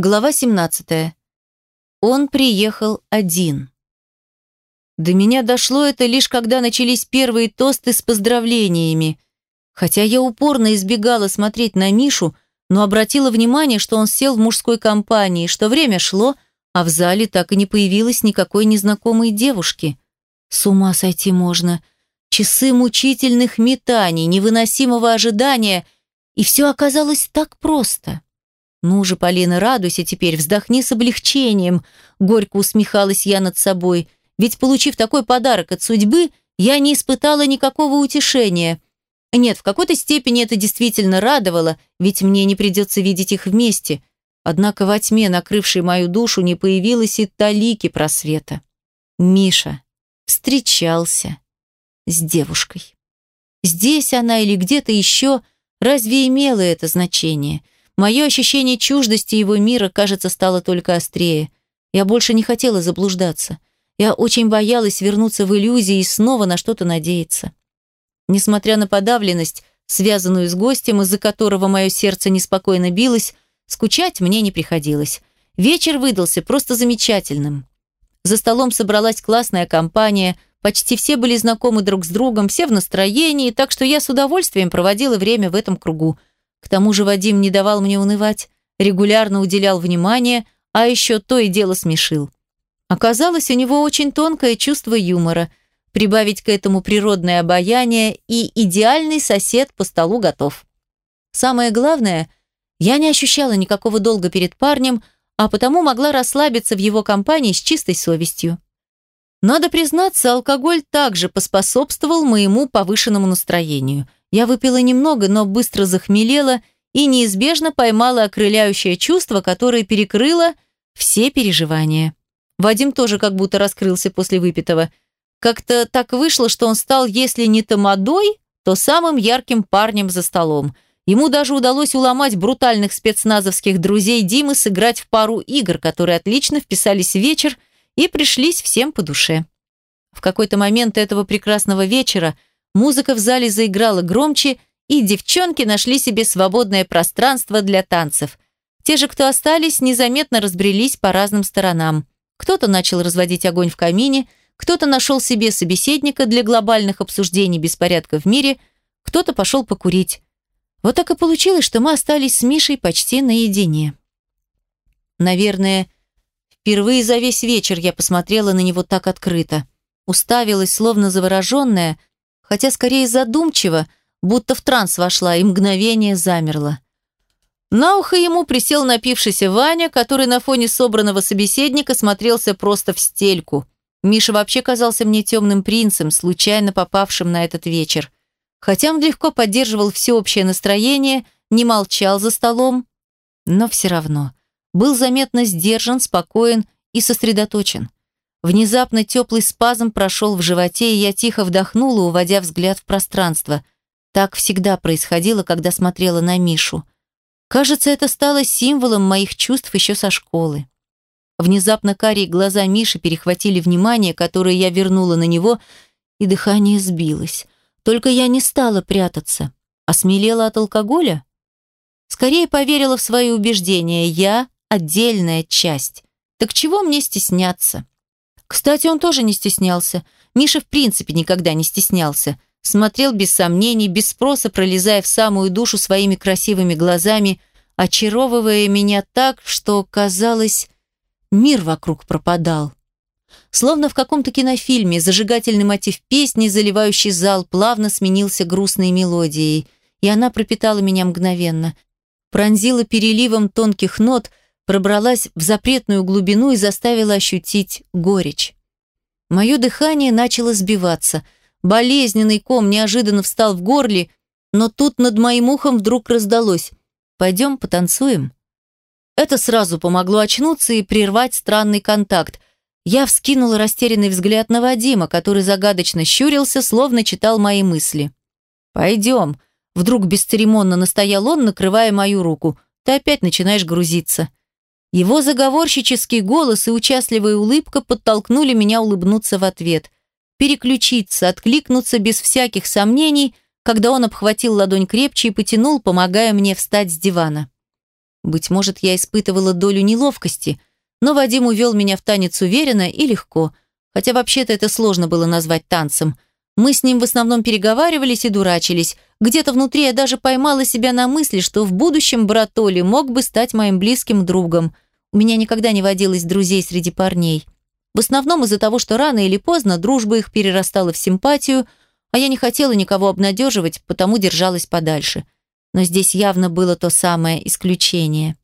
Глава 17. Он приехал один. До меня дошло это лишь когда начались первые тосты с поздравлениями. Хотя я упорно избегала смотреть на Мишу, но обратила внимание, что он сел в мужской компании, что время шло, а в зале так и не появилось никакой незнакомой девушки. С ума сойти можно. Часы мучительных метаний, невыносимого ожидания, и все оказалось так просто. «Ну же, Полина, радуйся теперь, вздохни с облегчением», – горько усмехалась я над собой. «Ведь, получив такой подарок от судьбы, я не испытала никакого утешения. Нет, в какой-то степени это действительно радовало, ведь мне не придется видеть их вместе. Однако во тьме, накрывшей мою душу, не появилось и талики просвета. Миша встречался с девушкой. Здесь она или где-то еще, разве имело это значение – Мое ощущение чуждости его мира, кажется, стало только острее. Я больше не хотела заблуждаться. Я очень боялась вернуться в иллюзии и снова на что-то надеяться. Несмотря на подавленность, связанную с гостем, из-за которого мое сердце неспокойно билось, скучать мне не приходилось. Вечер выдался просто замечательным. За столом собралась классная компания, почти все были знакомы друг с другом, все в настроении, так что я с удовольствием проводила время в этом кругу – к тому же Вадим не давал мне унывать, регулярно уделял внимание, а еще то и дело смешил. Оказалось, у него очень тонкое чувство юмора. Прибавить к этому природное обаяние и идеальный сосед по столу готов. Самое главное, я не ощущала никакого долга перед парнем, а потому могла расслабиться в его компании с чистой совестью. Надо признаться, алкоголь также поспособствовал моему повышенному настроению – я выпила немного, но быстро захмелела и неизбежно поймала окрыляющее чувство, которое перекрыло все переживания. Вадим тоже как будто раскрылся после выпитого. Как-то так вышло, что он стал, если не тамадой, то самым ярким парнем за столом. Ему даже удалось уломать брутальных спецназовских друзей Димы сыграть в пару игр, которые отлично вписались в вечер и пришлись всем по душе. В какой-то момент этого прекрасного вечера – Музыка в зале заиграла громче, и девчонки нашли себе свободное пространство для танцев. Те же, кто остались, незаметно разбрелись по разным сторонам. Кто-то начал разводить огонь в камине, кто-то нашел себе собеседника для глобальных обсуждений беспорядка в мире, кто-то пошел покурить. Вот так и получилось, что мы остались с Мишей почти наедине. Наверное, впервые за весь вечер я посмотрела на него так открыто. Уставилась, словно завороженная, хотя скорее задумчиво, будто в транс вошла и мгновение замерла. На ухо ему присел напившийся Ваня, который на фоне собранного собеседника смотрелся просто в стельку. Миша вообще казался мне темным принцем, случайно попавшим на этот вечер. Хотя он легко поддерживал всеобщее настроение, не молчал за столом, но все равно был заметно сдержан, спокоен и сосредоточен. Внезапно теплый спазм прошел в животе, и я тихо вдохнула, уводя взгляд в пространство. Так всегда происходило, когда смотрела на Мишу. Кажется, это стало символом моих чувств еще со школы. Внезапно карие глаза Миши перехватили внимание, которое я вернула на него, и дыхание сбилось. Только я не стала прятаться. Осмелела от алкоголя? Скорее поверила в свои убеждения. Я – отдельная часть. Так чего мне стесняться? Кстати, он тоже не стеснялся. Миша в принципе никогда не стеснялся. Смотрел без сомнений, без спроса, пролезая в самую душу своими красивыми глазами, очаровывая меня так, что, казалось, мир вокруг пропадал. Словно в каком-то кинофильме зажигательный мотив песни, заливающий зал, плавно сменился грустной мелодией, и она пропитала меня мгновенно. Пронзила переливом тонких нот – пробралась в запретную глубину и заставила ощутить горечь. Мое дыхание начало сбиваться. Болезненный ком неожиданно встал в горле, но тут над моим ухом вдруг раздалось «Пойдем потанцуем». Это сразу помогло очнуться и прервать странный контакт. Я вскинула растерянный взгляд на Вадима, который загадочно щурился, словно читал мои мысли. «Пойдем», — вдруг бесцеремонно настоял он, накрывая мою руку. «Ты опять начинаешь грузиться». Его заговорщический голос и участливая улыбка подтолкнули меня улыбнуться в ответ, переключиться, откликнуться без всяких сомнений, когда он обхватил ладонь крепче и потянул, помогая мне встать с дивана. Быть может, я испытывала долю неловкости, но Вадим увел меня в танец уверенно и легко, хотя вообще-то это сложно было назвать танцем. Мы с ним в основном переговаривались и дурачились. Где-то внутри я даже поймала себя на мысли, что в будущем брат Оли мог бы стать моим близким другом. У меня никогда не водилось друзей среди парней. В основном из-за того, что рано или поздно дружба их перерастала в симпатию, а я не хотела никого обнадеживать, потому держалась подальше. Но здесь явно было то самое исключение.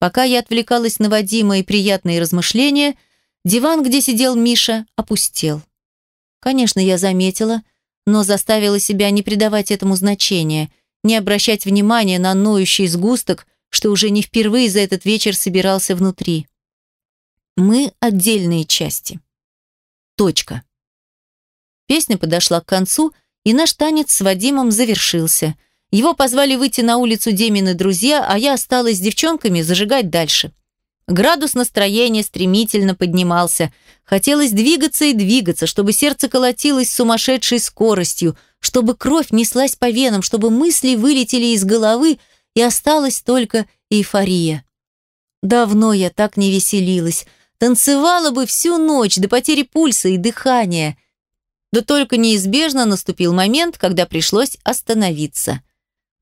Пока я отвлекалась на Вадима и приятные размышления, диван, где сидел Миша, опустел. Конечно, я заметила, но заставила себя не придавать этому значения, не обращать внимания на ноющий сгусток, что уже не впервые за этот вечер собирался внутри. Мы отдельные части. Точка. Песня подошла к концу, и наш танец с Вадимом завершился. Его позвали выйти на улицу Демины друзья, а я осталась с девчонками зажигать дальше. Градус настроения стремительно поднимался. Хотелось двигаться и двигаться, чтобы сердце колотилось с сумасшедшей скоростью, чтобы кровь неслась по венам, чтобы мысли вылетели из головы, и осталась только эйфория. Давно я так не веселилась. Танцевала бы всю ночь до потери пульса и дыхания. Да только неизбежно наступил момент, когда пришлось остановиться.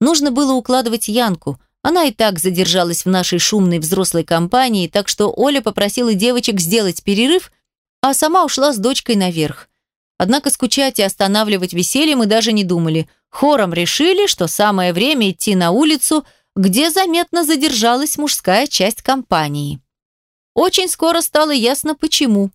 Нужно было укладывать Янку – она и так задержалась в нашей шумной взрослой компании, так что Оля попросила девочек сделать перерыв, а сама ушла с дочкой наверх. Однако скучать и останавливать веселье мы даже не думали. Хором решили, что самое время идти на улицу, где заметно задержалась мужская часть компании. Очень скоро стало ясно, почему.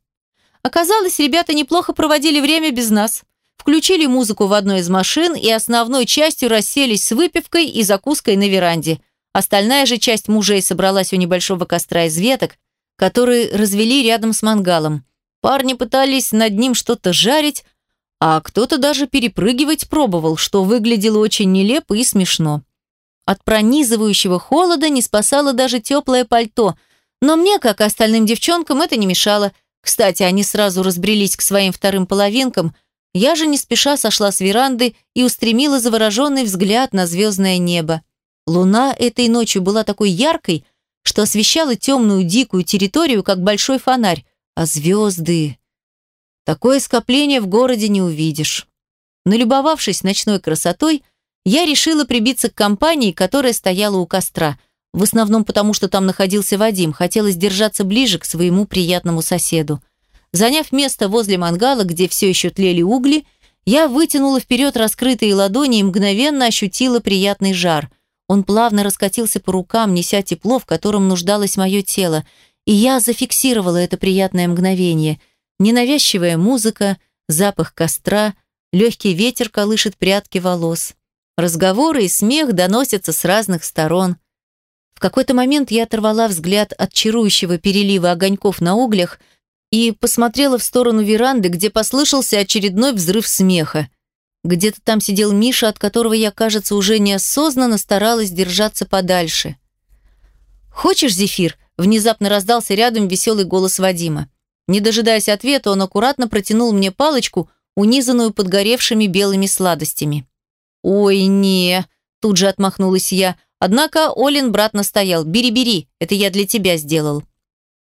Оказалось, ребята неплохо проводили время без нас. Включили музыку в одной из машин и основной частью расселись с выпивкой и закуской на веранде – Остальная же часть мужей собралась у небольшого костра из веток, которые развели рядом с мангалом. Парни пытались над ним что-то жарить, а кто-то даже перепрыгивать пробовал, что выглядело очень нелепо и смешно. От пронизывающего холода не спасало даже теплое пальто, но мне, как и остальным девчонкам, это не мешало. Кстати, они сразу разбрелись к своим вторым половинкам, я же не спеша сошла с веранды и устремила завороженный взгляд на звездное небо. Луна этой ночью была такой яркой, что освещала темную дикую территорию, как большой фонарь, а звезды... Такое скопление в городе не увидишь. Налюбовавшись ночной красотой, я решила прибиться к компании, которая стояла у костра, в основном потому, что там находился Вадим, хотелось держаться ближе к своему приятному соседу. Заняв место возле мангала, где все еще тлели угли, я вытянула вперед раскрытые ладони и мгновенно ощутила приятный жар – он плавно раскатился по рукам, неся тепло, в котором нуждалось мое тело, и я зафиксировала это приятное мгновение. Ненавязчивая музыка, запах костра, легкий ветер колышет прядки волос. Разговоры и смех доносятся с разных сторон. В какой-то момент я оторвала взгляд от чарующего перелива огоньков на углях и посмотрела в сторону веранды, где послышался очередной взрыв смеха. Где-то там сидел Миша, от которого я, кажется, уже неосознанно старалась держаться подальше. «Хочешь, Зефир?» – внезапно раздался рядом веселый голос Вадима. Не дожидаясь ответа, он аккуратно протянул мне палочку, унизанную подгоревшими белыми сладостями. «Ой, не!» – тут же отмахнулась я. Однако Олин брат настоял. «Бери, бери, это я для тебя сделал».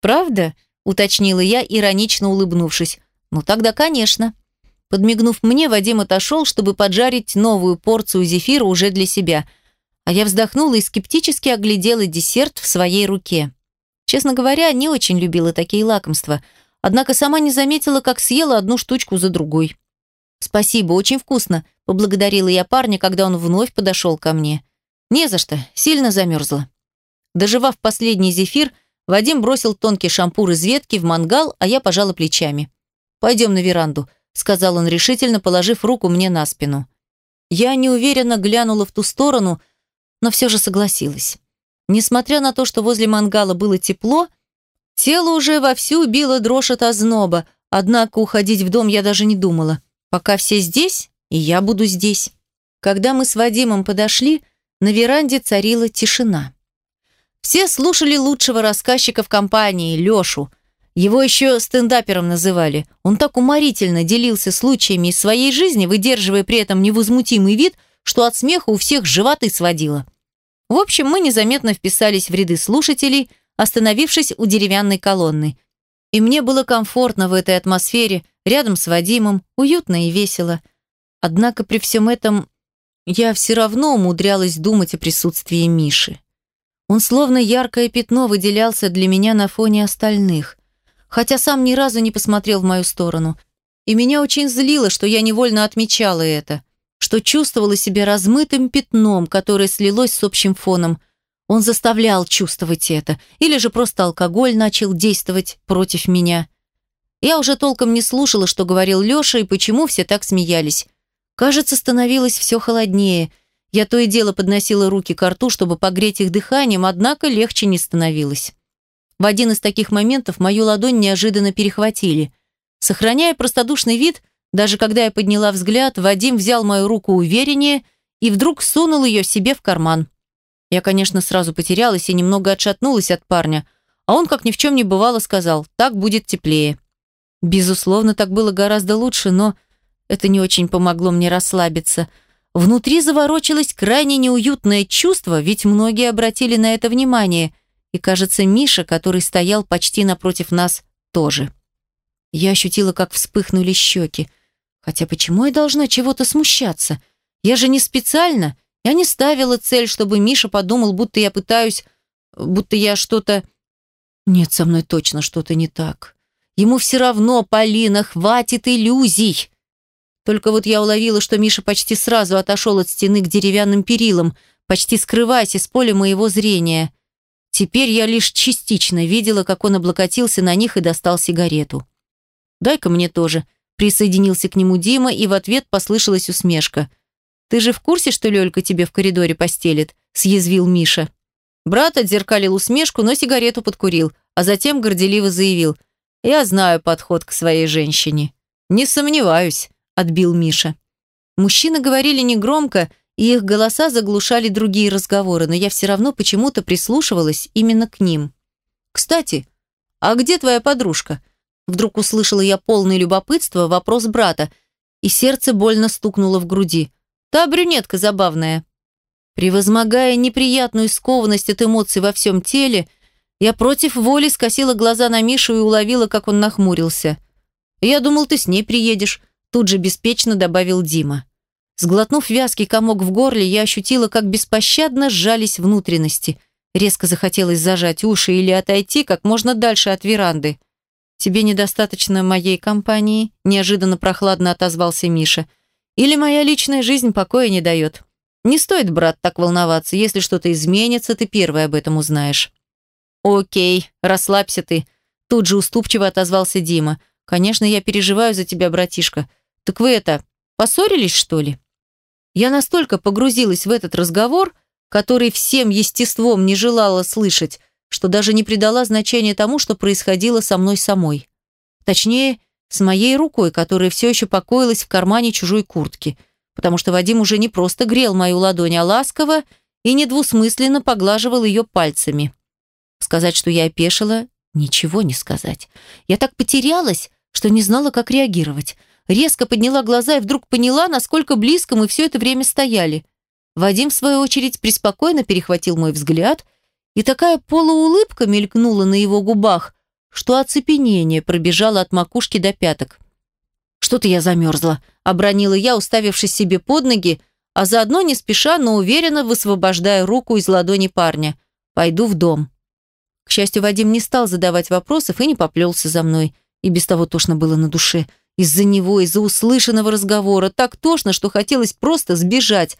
«Правда?» – уточнила я, иронично улыбнувшись. «Ну тогда, конечно». Подмигнув мне, Вадим отошел, чтобы поджарить новую порцию зефира уже для себя. А я вздохнула и скептически оглядела десерт в своей руке. Честно говоря, не очень любила такие лакомства, однако сама не заметила, как съела одну штучку за другой. «Спасибо, очень вкусно», – поблагодарила я парня, когда он вновь подошел ко мне. «Не за что, сильно замерзла». Доживав последний зефир, Вадим бросил тонкий шампур из ветки в мангал, а я пожала плечами. «Пойдем на веранду», сказал он решительно, положив руку мне на спину. Я неуверенно глянула в ту сторону, но все же согласилась. Несмотря на то, что возле мангала было тепло, тело уже вовсю било дрожь от озноба, однако уходить в дом я даже не думала. Пока все здесь, и я буду здесь. Когда мы с Вадимом подошли, на веранде царила тишина. Все слушали лучшего рассказчика в компании, Лешу, его еще стендапером называли. Он так уморительно делился случаями из своей жизни, выдерживая при этом невозмутимый вид, что от смеха у всех животы сводило. В общем, мы незаметно вписались в ряды слушателей, остановившись у деревянной колонны. И мне было комфортно в этой атмосфере, рядом с Вадимом, уютно и весело. Однако при всем этом я все равно умудрялась думать о присутствии Миши. Он словно яркое пятно выделялся для меня на фоне остальных, хотя сам ни разу не посмотрел в мою сторону. И меня очень злило, что я невольно отмечала это что чувствовала себя размытым пятном, которое слилось с общим фоном. Он заставлял чувствовать это, или же просто алкоголь начал действовать против меня. Я уже толком не слушала, что говорил Леша и почему все так смеялись. Кажется, становилось все холоднее. Я то и дело подносила руки к рту, чтобы погреть их дыханием, однако легче не становилось. В один из таких моментов мою ладонь неожиданно перехватили. Сохраняя простодушный вид, даже когда я подняла взгляд, Вадим взял мою руку увереннее и вдруг сунул ее себе в карман. Я, конечно, сразу потерялась и немного отшатнулась от парня, а он, как ни в чем не бывало, сказал, так будет теплее. Безусловно, так было гораздо лучше, но это не очень помогло мне расслабиться. Внутри заворочилось крайне неуютное чувство, ведь многие обратили на это внимание, и, кажется, Миша, который стоял почти напротив нас, тоже. Я ощутила, как вспыхнули щеки. Хотя почему я должна чего-то смущаться? Я же не специально. Я не ставила цель, чтобы Миша подумал, будто я пытаюсь... Будто я что-то... Нет, со мной точно что-то не так. Ему все равно, Полина, хватит иллюзий. Только вот я уловила, что Миша почти сразу отошел от стены к деревянным перилам, почти скрываясь из поля моего зрения. Теперь я лишь частично видела, как он облокотился на них и достал сигарету. «Дай-ка мне тоже», Присоединился к нему Дима, и в ответ послышалась усмешка. «Ты же в курсе, что Лёлька тебе в коридоре постелит?» – съязвил Миша. Брат отзеркалил усмешку, но сигарету подкурил, а затем горделиво заявил. «Я знаю подход к своей женщине». «Не сомневаюсь», – отбил Миша. Мужчины говорили негромко, их голоса заглушали другие разговоры, но я все равно почему-то прислушивалась именно к ним. «Кстати, а где твоя подружка?» Вдруг услышала я полное любопытство вопрос брата, и сердце больно стукнуло в груди. Та брюнетка забавная. Превозмогая неприятную скованность от эмоций во всем теле, я против воли скосила глаза на Мишу и уловила, как он нахмурился. «Я думал, ты с ней приедешь», тут же беспечно добавил Дима. Сглотнув вязкий комок в горле, я ощутила, как беспощадно сжались внутренности. Резко захотелось зажать уши или отойти как можно дальше от веранды. «Тебе недостаточно моей компании?» – неожиданно прохладно отозвался Миша. «Или моя личная жизнь покоя не дает? Не стоит, брат, так волноваться. Если что-то изменится, ты первый об этом узнаешь». «Окей, расслабься ты», – тут же уступчиво отозвался Дима. «Конечно, я переживаю за тебя, братишка. Так вы это, поссорились, что ли?» Я настолько погрузилась в этот разговор, который всем естеством не желала слышать, что даже не придала значения тому, что происходило со мной самой. Точнее, с моей рукой, которая все еще покоилась в кармане чужой куртки, потому что Вадим уже не просто грел мою ладонь, а ласково и недвусмысленно поглаживал ее пальцами. Сказать, что я опешила, ничего не сказать. Я так потерялась, что не знала, как реагировать. Резко подняла глаза и вдруг поняла, насколько близко мы все это время стояли. Вадим, в свою очередь, преспокойно перехватил мой взгляд – и такая полуулыбка мелькнула на его губах, что оцепенение пробежало от макушки до пяток. «Что-то я замерзла», — обронила я, уставившись себе под ноги, а заодно не спеша, но уверенно высвобождая руку из ладони парня. «Пойду в дом». К счастью, Вадим не стал задавать вопросов и не поплелся за мной. И без того тошно было на душе. Из-за него, из-за услышанного разговора. Так тошно, что хотелось просто сбежать.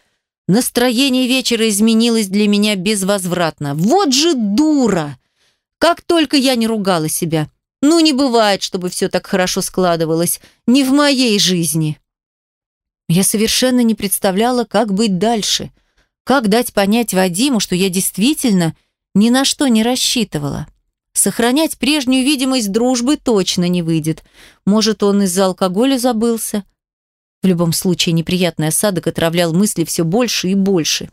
Настроение вечера изменилось для меня безвозвратно. Вот же дура! Как только я не ругала себя. Ну, не бывает, чтобы все так хорошо складывалось. Не в моей жизни. Я совершенно не представляла, как быть дальше. Как дать понять Вадиму, что я действительно ни на что не рассчитывала. Сохранять прежнюю видимость дружбы точно не выйдет. Может, он из-за алкоголя забылся, в любом случае, неприятный осадок отравлял мысли все больше и больше.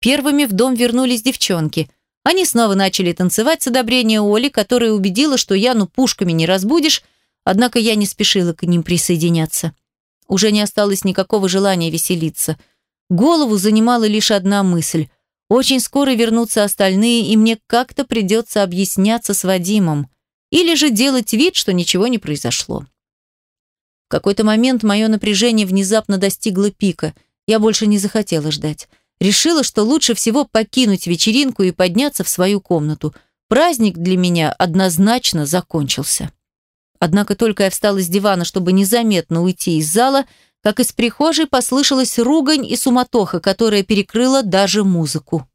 Первыми в дом вернулись девчонки. Они снова начали танцевать с одобрения Оли, которая убедила, что Яну пушками не разбудишь, однако я не спешила к ним присоединяться. Уже не осталось никакого желания веселиться. Голову занимала лишь одна мысль. Очень скоро вернутся остальные, и мне как-то придется объясняться с Вадимом. Или же делать вид, что ничего не произошло. В какой-то момент мое напряжение внезапно достигло пика. Я больше не захотела ждать. Решила, что лучше всего покинуть вечеринку и подняться в свою комнату. Праздник для меня однозначно закончился. Однако только я встала с дивана, чтобы незаметно уйти из зала, как из прихожей послышалась ругань и суматоха, которая перекрыла даже музыку.